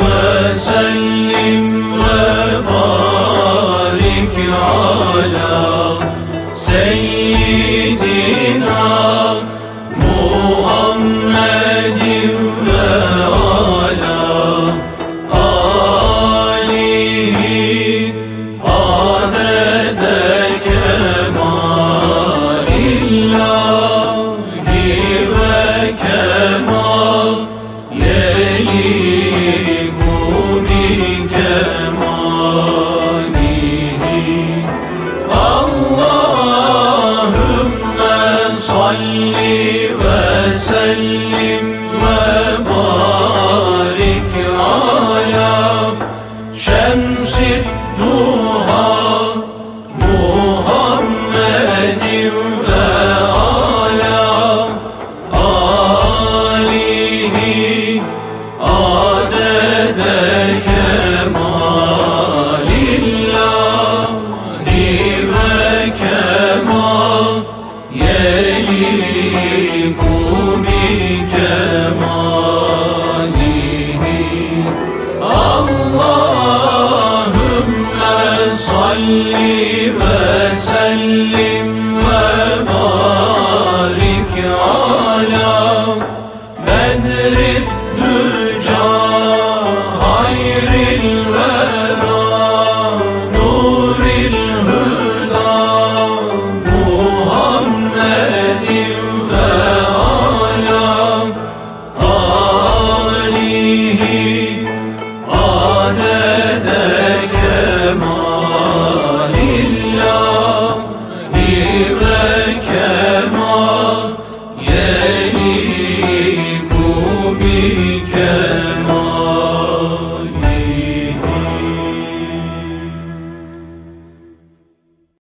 وسلم وبارك على sellim ve barik ala şemsid duha Muhammedin ve ala alihi adede kemalillahi ve kemalihi. Allahümme salli ve sellim ve barik ala can.